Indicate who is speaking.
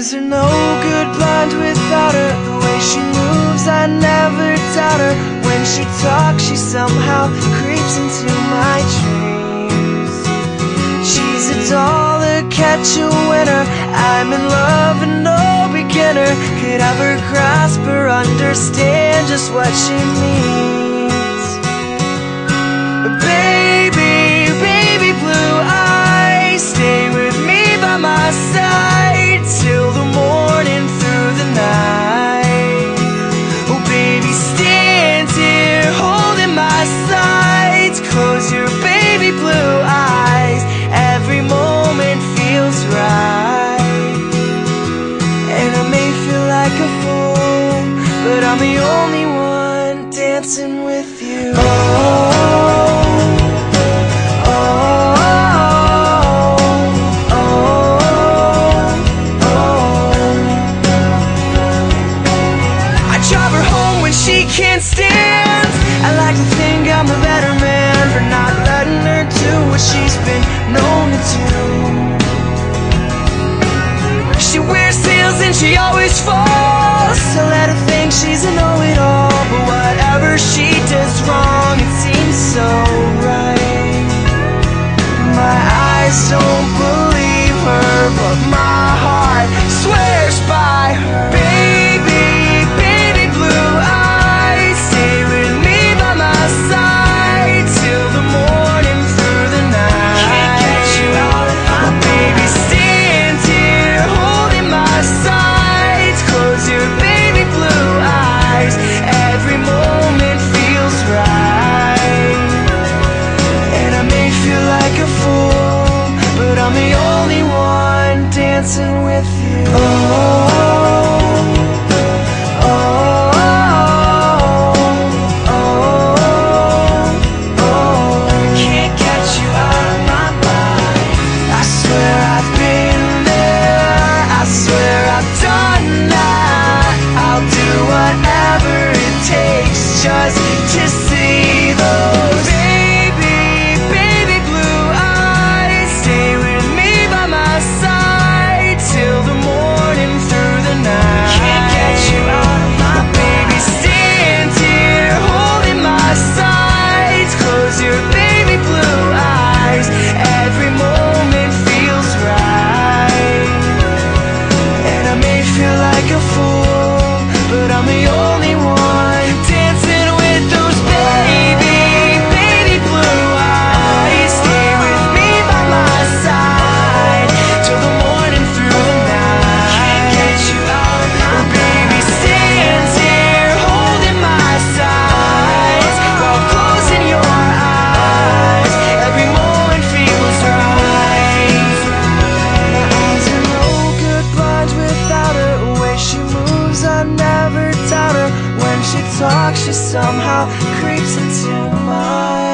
Speaker 1: eyes are no good blind without her. The way she moves, I never doubt her. When she talks, she somehow creeps into my dreams. She's a dollar, catch a winner. I'm in love and no beginner Could ever grasp or understand just what she means. I'm the only one dancing with you. Oh. she can't stand I like to think I'm a better man For not letting her do what she's been known to do She wears heels and she always falls eyes don't I'm the only one dancing with you. Oh. she talks, she somehow creeps into my